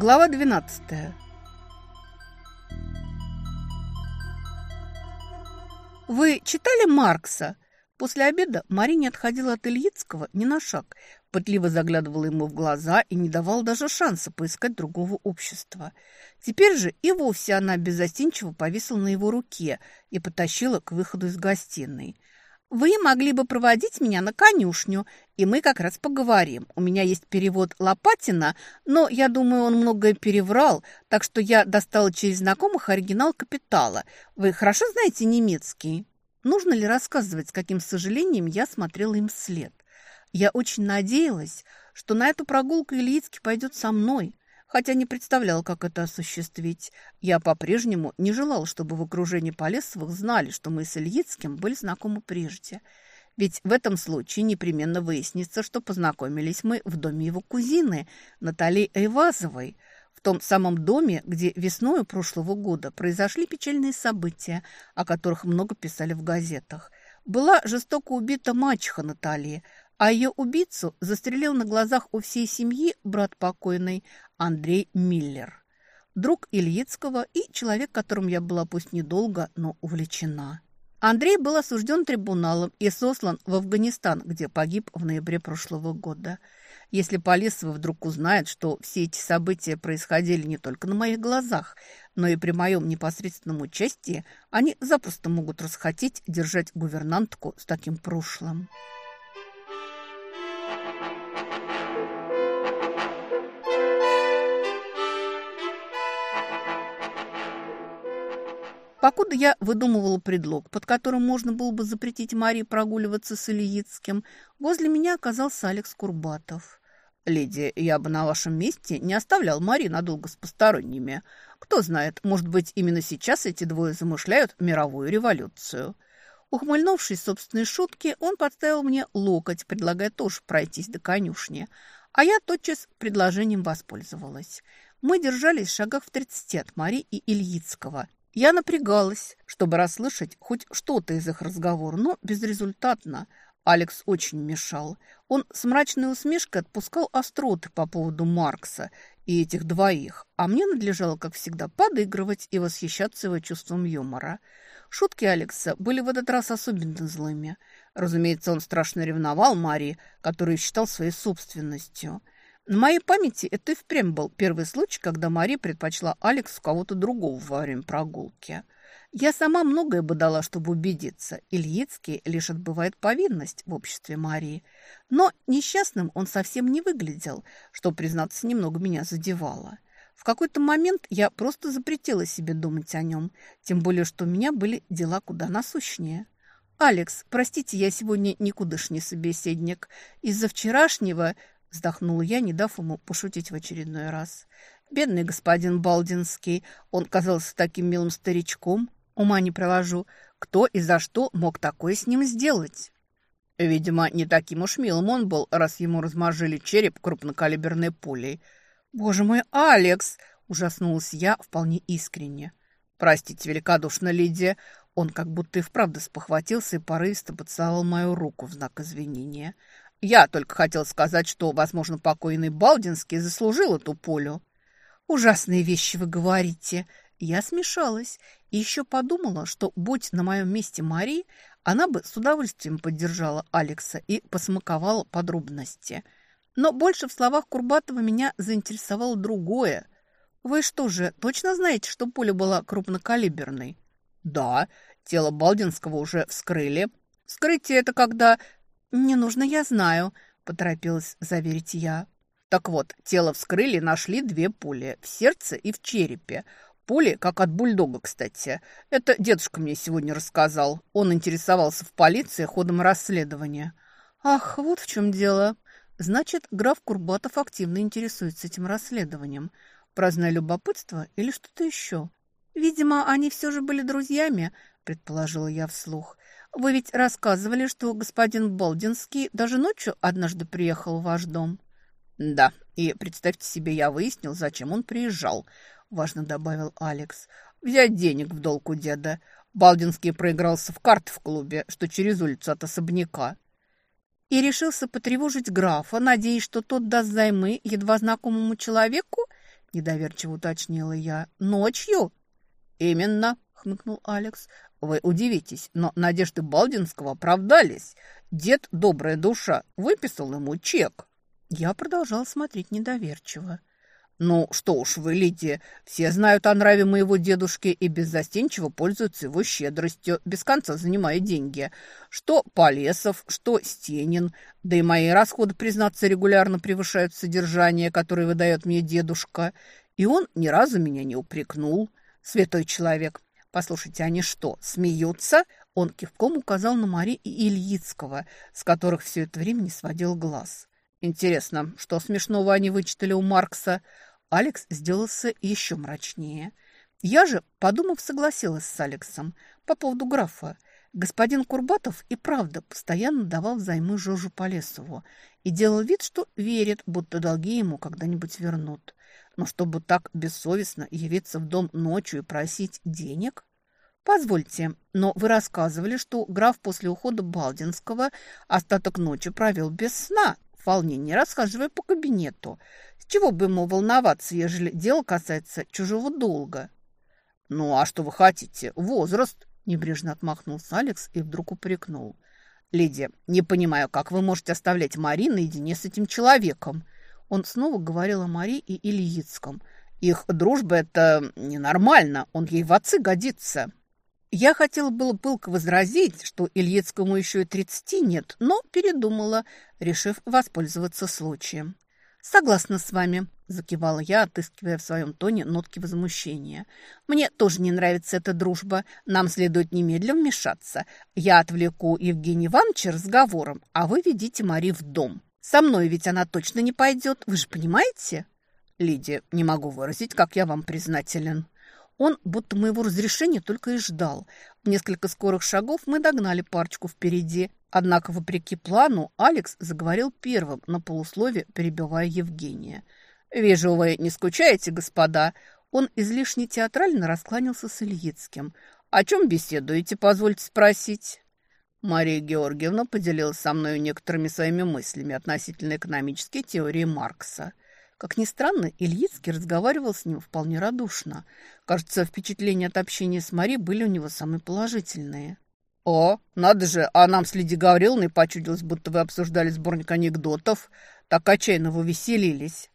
Глава 12. Вы читали Маркса? После обеда Мари не отходила от Ильицкого ни на шаг, пытливо заглядывала ему в глаза и не давала даже шанса поискать другого общества. Теперь же и вовсе она беззастенчиво повисла на его руке и потащила к выходу из гостиной – вы могли бы проводить меня на конюшню, и мы как раз поговорим. У меня есть перевод Лопатина, но я думаю, он многое переврал, так что я достала через знакомых оригинал «Капитала». Вы хорошо знаете немецкий? Нужно ли рассказывать, с каким сожалением я смотрела им вслед? Я очень надеялась, что на эту прогулку Ильицкий пойдет со мной, хотя не представлял, как это осуществить. Я по-прежнему не желал, чтобы в окружении Полесовых знали, что мы с Ильицким были знакомы прежде. Ведь в этом случае непременно выяснится, что познакомились мы в доме его кузины Натальи Эйвазовой, в том самом доме, где весной прошлого года произошли печальные события, о которых много писали в газетах. Была жестоко убита мачеха Натальи, а ее убийцу застрелил на глазах у всей семьи брат покойной Андрей Миллер, друг Ильицкого и человек, которым я была пусть недолго, но увлечена. Андрей был осужден трибуналом и сослан в Афганистан, где погиб в ноябре прошлого года. Если Полисова вдруг узнает, что все эти события происходили не только на моих глазах, но и при моем непосредственном участии, они запросто могут расхотеть держать гувернантку с таким прошлым. Покуда я выдумывала предлог, под которым можно было бы запретить Марии прогуливаться с Ильицким, возле меня оказался Алекс Курбатов. «Леди, я бы на вашем месте не оставлял Мари надолго с посторонними. Кто знает, может быть, именно сейчас эти двое замышляют мировую революцию». Ухмыльнувшись собственной шутки, он подставил мне локоть, предлагая тоже пройтись до конюшни. А я тотчас предложением воспользовалась. Мы держались в шагах в тридцати от Мари и Ильицкого – я напрягалась, чтобы расслышать хоть что-то из их разговора, но безрезультатно. Алекс очень мешал. Он с мрачной усмешкой отпускал остроты по поводу Маркса и этих двоих, а мне надлежало, как всегда, подыгрывать и восхищаться его чувством юмора. Шутки Алекса были в этот раз особенно злыми. Разумеется, он страшно ревновал Марии, которую считал своей собственностью – на моей памяти это и впрямь был первый случай, когда Мари предпочла Алекс кого-то другого во время прогулки. Я сама многое бы дала, чтобы убедиться. Ильицкий лишь отбывает повинность в обществе Марии. Но несчастным он совсем не выглядел, что, признаться, немного меня задевало. В какой-то момент я просто запретила себе думать о нем, тем более, что у меня были дела куда насущнее. «Алекс, простите, я сегодня никудышний собеседник. Из-за вчерашнего Вздохнула я, не дав ему пошутить в очередной раз. Бедный господин Балдинский, он казался таким милым старичком. Ума не приложу, кто и за что мог такое с ним сделать. Видимо, не таким уж милым он был, раз ему разморжили череп крупнокалиберной пулей. «Боже мой, Алекс!» – ужаснулась я вполне искренне. «Простите, великодушно, Лидия!» Он как будто и вправду спохватился и порывисто поцеловал мою руку в знак извинения. Я только хотел сказать, что, возможно, покойный Балдинский заслужил эту полю. Ужасные вещи вы говорите. Я смешалась и еще подумала, что, будь на моем месте Марии, она бы с удовольствием поддержала Алекса и посмаковала подробности. Но больше в словах Курбатова меня заинтересовало другое. «Вы что же, точно знаете, что пуля была крупнокалиберной?» «Да, тело Балдинского уже вскрыли. Вскрытие – это когда «Не нужно, я знаю», – поторопилась заверить я. Так вот, тело вскрыли, нашли две пули – в сердце и в черепе. Пули, как от бульдога, кстати. Это дедушка мне сегодня рассказал. Он интересовался в полиции ходом расследования. Ах, вот в чем дело. Значит, граф Курбатов активно интересуется этим расследованием. Праздное любопытство или что-то еще? Видимо, они все же были друзьями, предположила я вслух. Вы ведь рассказывали, что господин Болдинский даже ночью однажды приехал в ваш дом. Да, и представьте себе, я выяснил, зачем он приезжал, важно добавил Алекс. Взять денег в долг у деда. Балдинский проигрался в карты в клубе, что через улицу от особняка. И решился потревожить графа, надеясь, что тот даст займы едва знакомому человеку, – недоверчиво уточнила я. «Ночью?» «Именно», – хмыкнул Алекс. «Вы удивитесь, но надежды Балдинского оправдались. Дед, добрая душа, выписал ему чек». Я продолжал смотреть недоверчиво. «Ну, что уж вы, Лидия, все знают о нраве моего дедушки и беззастенчиво пользуются его щедростью, без конца занимая деньги. Что Полесов, что Стенин, да и мои расходы, признаться, регулярно превышают содержание, которое выдает мне дедушка. И он ни разу меня не упрекнул. Святой человек. Послушайте, они что, смеются?» Он кивком указал на Мари и Ильицкого, с которых все это время не сводил глаз. «Интересно, что смешного они вычитали у Маркса?» Алекс сделался еще мрачнее. Я же, подумав, согласилась с Алексом по поводу графа. Господин Курбатов и правда постоянно давал взаймы Жожу Полесову и делал вид, что верит, будто долги ему когда-нибудь вернут. Но чтобы так бессовестно явиться в дом ночью и просить денег? Позвольте, но вы рассказывали, что граф после ухода Балдинского остаток ночи провел без сна, в волнении расхаживая по кабинету – чего бы ему волноваться, ежели дело касается чужого долга? Ну, а что вы хотите? Возраст, небрежно отмахнулся Алекс и вдруг упрекнул. Лидия, не понимаю, как вы можете оставлять Мари наедине с этим человеком? Он снова говорил о Мари и Ильицком. Их дружба – это ненормально, он ей в отцы годится. Я хотела было пылко возразить, что Ильицкому еще и тридцати нет, но передумала, решив воспользоваться случаем. «Согласна с вами», – закивала я, отыскивая в своем тоне нотки возмущения. «Мне тоже не нравится эта дружба. Нам следует немедленно вмешаться. Я отвлеку Евгения Ивановича разговором, а вы ведите Мари в дом. Со мной ведь она точно не пойдет, вы же понимаете?» «Лидия, не могу выразить, как я вам признателен». Он будто моего разрешения только и ждал. В несколько скорых шагов мы догнали парочку впереди. Однако, вопреки плану, Алекс заговорил первым на полуслове, перебивая Евгения. «Вижу, вы не скучаете, господа?» Он излишне театрально раскланялся с Ильицким. «О чем беседуете, позвольте спросить?» Мария Георгиевна поделилась со мной некоторыми своими мыслями относительно экономической теории Маркса. Как ни странно, Ильицкий разговаривал с ним вполне радушно. Кажется, впечатления от общения с Марией были у него самые положительные. «О, надо же, а нам с Лидией Гавриловной почудилось, будто вы обсуждали сборник анекдотов. Так отчаянно вы веселились».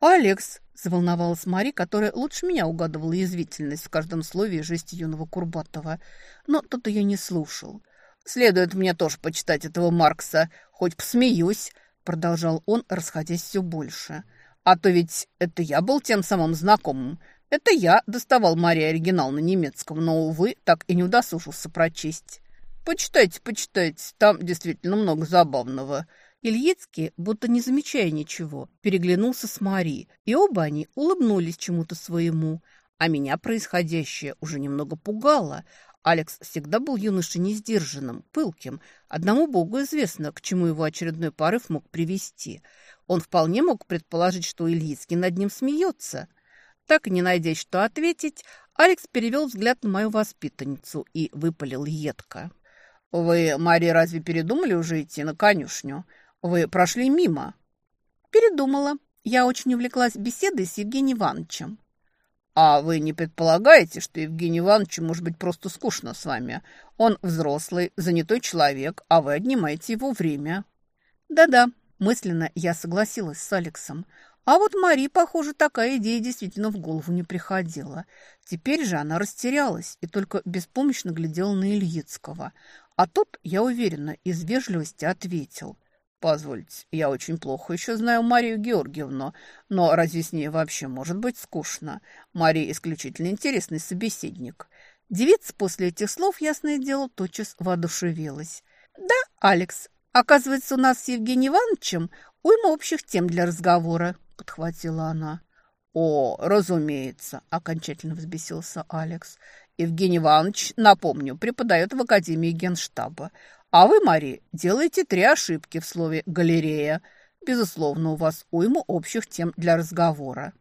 «Алекс», – заволновалась Мари, которая лучше меня угадывала язвительность в каждом слове и жесте юного Курбатова. Но тот ее не слушал. «Следует мне тоже почитать этого Маркса, хоть посмеюсь», – продолжал он, расходясь все больше. «А то ведь это я был тем самым знакомым. Это я доставал Марии оригинал на немецком, но, увы, так и не удосужился прочесть». «Почитайте, почитайте, там действительно много забавного». Ильицкий, будто не замечая ничего, переглянулся с Марией, и оба они улыбнулись чему-то своему. А меня происходящее уже немного пугало. Алекс всегда был юношей несдержанным, пылким. Одному богу известно, к чему его очередной порыв мог привести. Он вполне мог предположить, что Ильицкий над ним смеется. Так, не найдя что ответить, Алекс перевел взгляд на мою воспитанницу и выпалил едко. «Вы, Мария, разве передумали уже идти на конюшню? Вы прошли мимо?» «Передумала. Я очень увлеклась беседой с Евгением Ивановичем». «А вы не предполагаете, что Евгений Иванович может быть просто скучно с вами? Он взрослый, занятой человек, а вы отнимаете его время». «Да-да», мысленно я согласилась с Алексом. А вот Мари, похоже, такая идея действительно в голову не приходила. Теперь же она растерялась и только беспомощно глядела на Ильицкого. А тот, я уверена, из вежливости ответил. «Позвольте, я очень плохо еще знаю Марию Георгиевну, но разве с ней вообще может быть скучно? Мария исключительно интересный собеседник». Девица после этих слов, ясное дело, тотчас воодушевилась. «Да, Алекс, оказывается, у нас с Евгением Ивановичем уйма общих тем для разговора», – подхватила она. «О, разумеется», – окончательно взбесился Алекс. Евгений Иванович, напомню, преподает в Академии Генштаба. А вы, Мари, делаете три ошибки в слове «галерея». Безусловно, у вас уйма общих тем для разговора.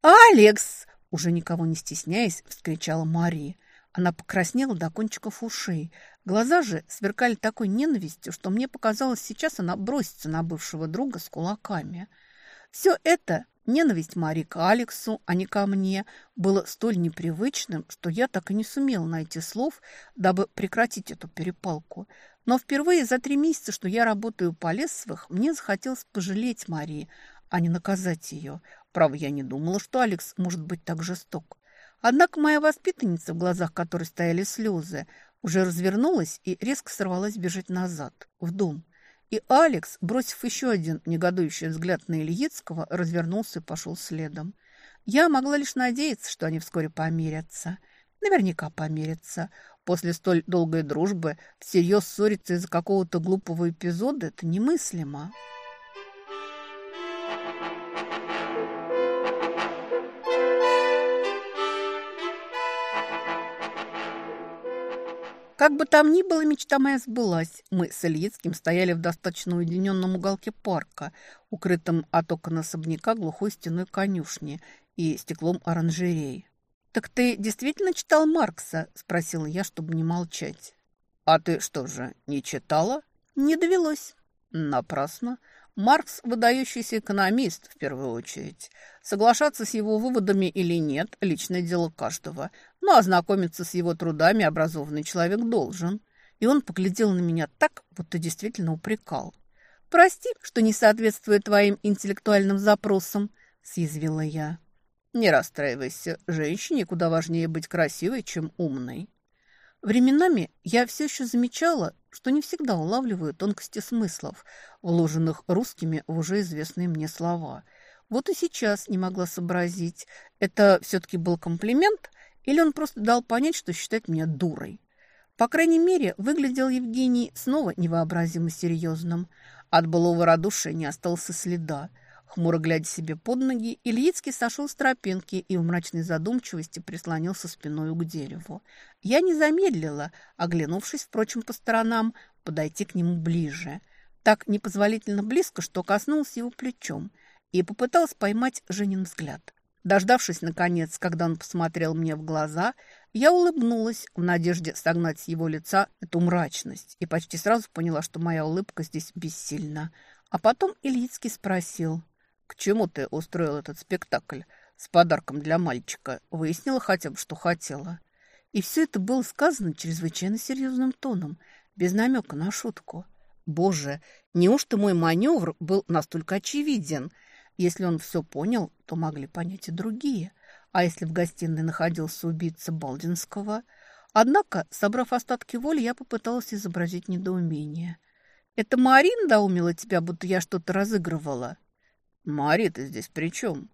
«Алекс!» – уже никого не стесняясь, вскричала Мари. Она покраснела до кончиков ушей. Глаза же сверкали такой ненавистью, что мне показалось, сейчас она бросится на бывшего друга с кулаками. Все это Ненависть Мари к Алексу, а не ко мне, было столь непривычным, что я так и не сумела найти слов, дабы прекратить эту перепалку. Но впервые за три месяца, что я работаю по Лесовых, мне захотелось пожалеть Марии, а не наказать ее. Право, я не думала, что Алекс может быть так жесток. Однако моя воспитанница, в глазах которой стояли слезы, уже развернулась и резко сорвалась бежать назад, в дом. И Алекс, бросив еще один негодующий взгляд на Ильицкого, развернулся и пошел следом. Я могла лишь надеяться, что они вскоре помирятся. Наверняка помирятся. После столь долгой дружбы всерьез ссориться из-за какого-то глупого эпизода – это немыслимо. Как бы там ни было, мечта моя сбылась. Мы с Ильицким стояли в достаточно уединенном уголке парка, укрытом от окон особняка глухой стеной конюшни и стеклом оранжерей. «Так ты действительно читал Маркса?» – спросила я, чтобы не молчать. «А ты что же, не читала?» «Не довелось». «Напрасно. Маркс – выдающийся экономист, в первую очередь. Соглашаться с его выводами или нет – личное дело каждого. Но ознакомиться с его трудами образованный человек должен. И он поглядел на меня так, будто действительно упрекал. «Прости, что не соответствует твоим интеллектуальным запросам», – съязвила я. «Не расстраивайся. Женщине куда важнее быть красивой, чем умной». Временами я все еще замечала, что не всегда улавливаю тонкости смыслов, вложенных русскими в уже известные мне слова. Вот и сейчас не могла сообразить, это все-таки был комплимент или он просто дал понять, что считает меня дурой. По крайней мере, выглядел Евгений снова невообразимо серьезным. От былого радушия не остался следа – Хмуро глядя себе под ноги, Ильицкий сошел с тропинки и в мрачной задумчивости прислонился спиной к дереву. Я не замедлила, оглянувшись, впрочем, по сторонам, подойти к нему ближе. Так непозволительно близко, что коснулся его плечом и попыталась поймать Женин взгляд. Дождавшись, наконец, когда он посмотрел мне в глаза, я улыбнулась в надежде согнать с его лица эту мрачность и почти сразу поняла, что моя улыбка здесь бессильна. А потом Ильицкий спросил – «К чему ты устроил этот спектакль с подарком для мальчика? Выяснила хотя бы, что хотела?» И все это было сказано чрезвычайно серьезным тоном, без намека на шутку. «Боже, неужто мой маневр был настолько очевиден? Если он все понял, то могли понять и другие. А если в гостиной находился убийца Балдинского?» Однако, собрав остатки воли, я попыталась изобразить недоумение. «Это Марин доумила тебя, будто я что-то разыгрывала?» «Мария, ты здесь при чем?»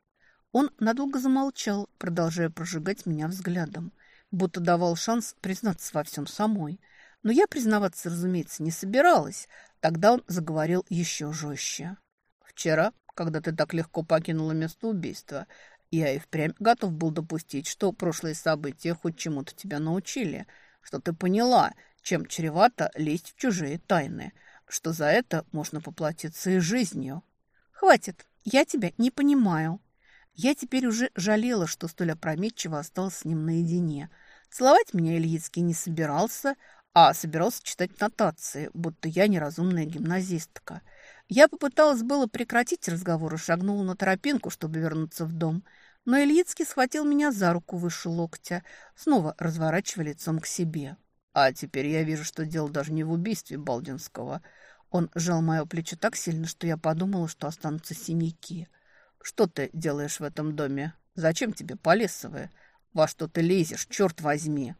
Он надолго замолчал, продолжая прожигать меня взглядом, будто давал шанс признаться во всем самой. Но я признаваться, разумеется, не собиралась. Тогда он заговорил еще жестче. «Вчера, когда ты так легко покинула место убийства, я и впрямь готов был допустить, что прошлые события хоть чему-то тебя научили, что ты поняла, чем чревато лезть в чужие тайны, что за это можно поплатиться и жизнью». «Хватит!» «Я тебя не понимаю». Я теперь уже жалела, что столь опрометчиво осталась с ним наедине. Целовать меня Ильицкий не собирался, а собирался читать нотации, будто я неразумная гимназистка. Я попыталась было прекратить разговор и шагнула на тропинку, чтобы вернуться в дом. Но Ильицкий схватил меня за руку выше локтя, снова разворачивая лицом к себе. «А теперь я вижу, что дело даже не в убийстве Балдинского. Он сжал мое плечо так сильно, что я подумала, что останутся синяки. «Что ты делаешь в этом доме? Зачем тебе полесовые? Во что ты лезешь, черт возьми?»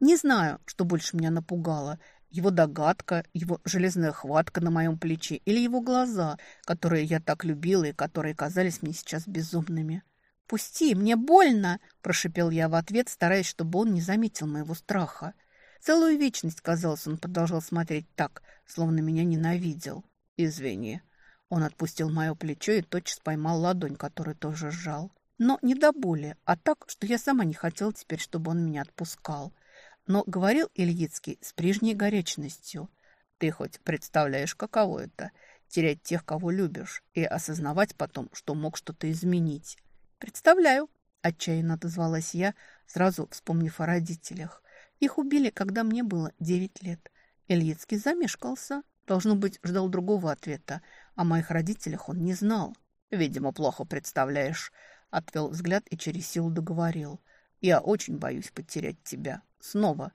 Не знаю, что больше меня напугало. Его догадка, его железная хватка на моем плече или его глаза, которые я так любила и которые казались мне сейчас безумными. «Пусти, мне больно!» – прошипел я в ответ, стараясь, чтобы он не заметил моего страха. Целую вечность, казалось, он продолжал смотреть так, словно меня ненавидел. «Извини». Он отпустил мое плечо и тотчас поймал ладонь, которую тоже сжал. Но не до боли, а так, что я сама не хотела теперь, чтобы он меня отпускал. Но говорил Ильицкий с прежней горячностью. «Ты хоть представляешь, каково это – терять тех, кого любишь, и осознавать потом, что мог что-то изменить?» «Представляю», – отчаянно отозвалась я, сразу вспомнив о родителях. Их убили, когда мне было девять лет. Ильицкий замешкался. Должно быть, ждал другого ответа. О моих родителях он не знал. Видимо, плохо представляешь. Отвел взгляд и через силу договорил. Я очень боюсь потерять тебя. Снова.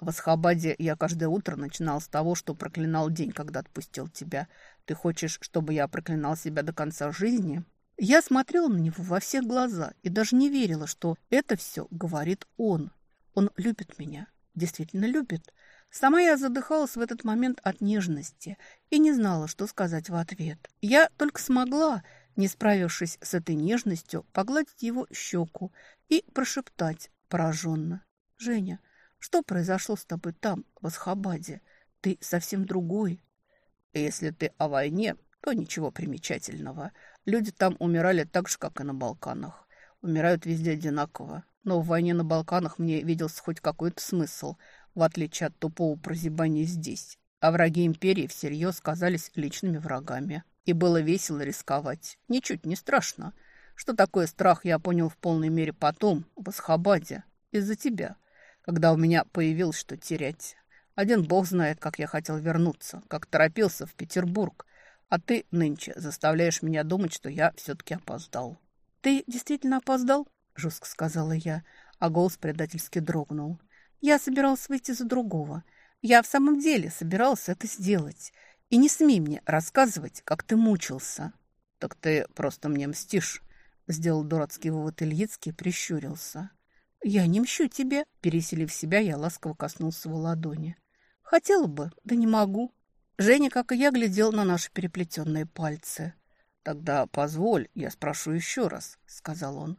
В Асхабаде я каждое утро начинал с того, что проклинал день, когда отпустил тебя. Ты хочешь, чтобы я проклинал себя до конца жизни?» Я смотрела на него во все глаза и даже не верила, что это все говорит он. Он любит меня, действительно любит. Сама я задыхалась в этот момент от нежности и не знала, что сказать в ответ. Я только смогла, не справившись с этой нежностью, погладить его щеку и прошептать пораженно. «Женя, что произошло с тобой там, в Асхабаде? Ты совсем другой». «Если ты о войне, то ничего примечательного. Люди там умирали так же, как и на Балканах. Умирают везде одинаково. Но в войне на Балканах мне виделся хоть какой-то смысл, в отличие от тупого прозябания здесь. А враги империи всерьез казались личными врагами. И было весело рисковать. Ничуть не страшно. Что такое страх, я понял в полной мере потом, в Асхабаде, из-за тебя, когда у меня появилось что терять. Один бог знает, как я хотел вернуться, как торопился в Петербург, а ты нынче заставляешь меня думать, что я все-таки опоздал». «Ты действительно опоздал?» – жестко сказала я, а голос предательски дрогнул. «Я собиралась выйти за другого. Я в самом деле собиралась это сделать. И не смей мне рассказывать, как ты мучился». «Так ты просто мне мстишь», – сделал дурацкий вывод Ильицкий, прищурился. «Я не мщу тебе», – переселив себя, я ласково коснулся его ладони. «Хотела бы, да не могу». Женя, как и я, глядел на наши переплетенные пальцы. «Тогда позволь, я спрошу еще раз», — сказал он.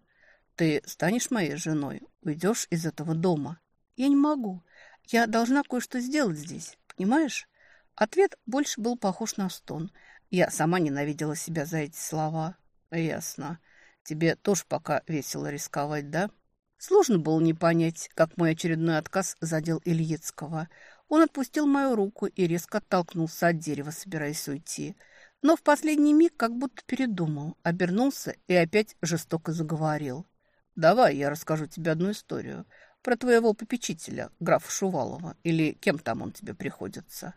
«Ты станешь моей женой? Уйдешь из этого дома?» «Я не могу. Я должна кое-что сделать здесь, понимаешь?» Ответ больше был похож на стон. Я сама ненавидела себя за эти слова. «Ясно. Тебе тоже пока весело рисковать, да?» Сложно было не понять, как мой очередной отказ задел Ильицкого. Он отпустил мою руку и резко оттолкнулся от дерева, собираясь уйти. Но в последний миг как будто передумал, обернулся и опять жестоко заговорил. «Давай я расскажу тебе одну историю про твоего попечителя, графа Шувалова, или кем там он тебе приходится.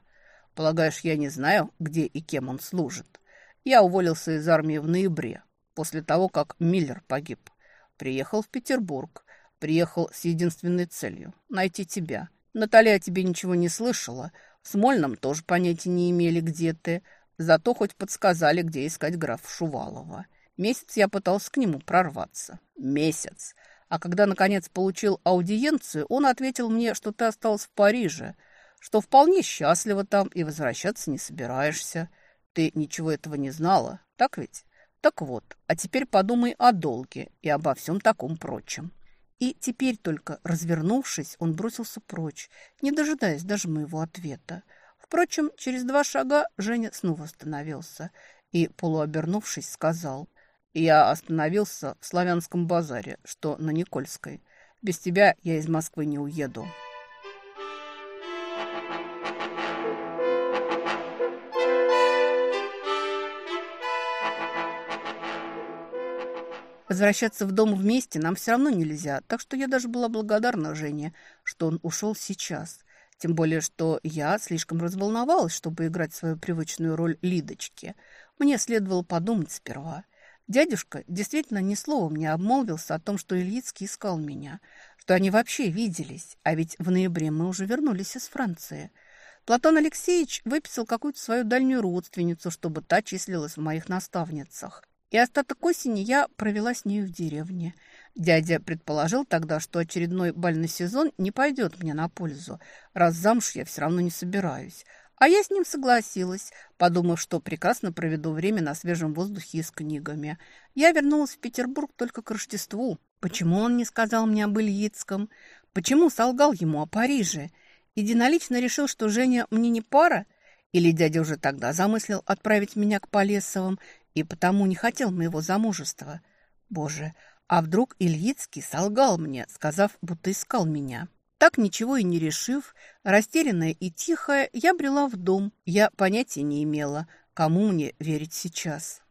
Полагаешь, я не знаю, где и кем он служит? Я уволился из армии в ноябре, после того, как Миллер погиб. Приехал в Петербург, приехал с единственной целью – найти тебя» Наталья тебе ничего не слышала. В Смольном тоже понятия не имели, где ты. Зато хоть подсказали, где искать графа Шувалова. Месяц я пытался к нему прорваться. Месяц. А когда, наконец, получил аудиенцию, он ответил мне, что ты осталась в Париже, что вполне счастлива там и возвращаться не собираешься. Ты ничего этого не знала, так ведь? Так вот, а теперь подумай о долге и обо всем таком прочем. И теперь только, развернувшись, он бросился прочь, не дожидаясь даже моего ответа. Впрочем, через два шага Женя снова остановился и, полуобернувшись, сказал, «Я остановился в Славянском базаре, что на Никольской. Без тебя я из Москвы не уеду». Возвращаться в дом вместе нам все равно нельзя, так что я даже была благодарна Жене, что он ушел сейчас. Тем более, что я слишком разволновалась, чтобы играть свою привычную роль Лидочки. Мне следовало подумать сперва. Дядюшка действительно ни словом не обмолвился о том, что Ильицкий искал меня, что они вообще виделись, а ведь в ноябре мы уже вернулись из Франции. Платон Алексеевич выписал какую-то свою дальнюю родственницу, чтобы та числилась в моих наставницах. И остаток осени я провела с нею в деревне. Дядя предположил тогда, что очередной бальный сезон не пойдет мне на пользу, раз замуж я все равно не собираюсь. А я с ним согласилась, подумав, что прекрасно проведу время на свежем воздухе и с книгами. Я вернулась в Петербург только к Рождеству. Почему он не сказал мне об Ильицком? Почему солгал ему о Париже? Единолично решил, что Женя мне не пара? Или дядя уже тогда замыслил отправить меня к Полесовым и потому не хотел моего замужества. Боже, а вдруг Ильицкий солгал мне, сказав, будто искал меня. Так ничего и не решив, растерянная и тихая, я брела в дом. Я понятия не имела, кому мне верить сейчас.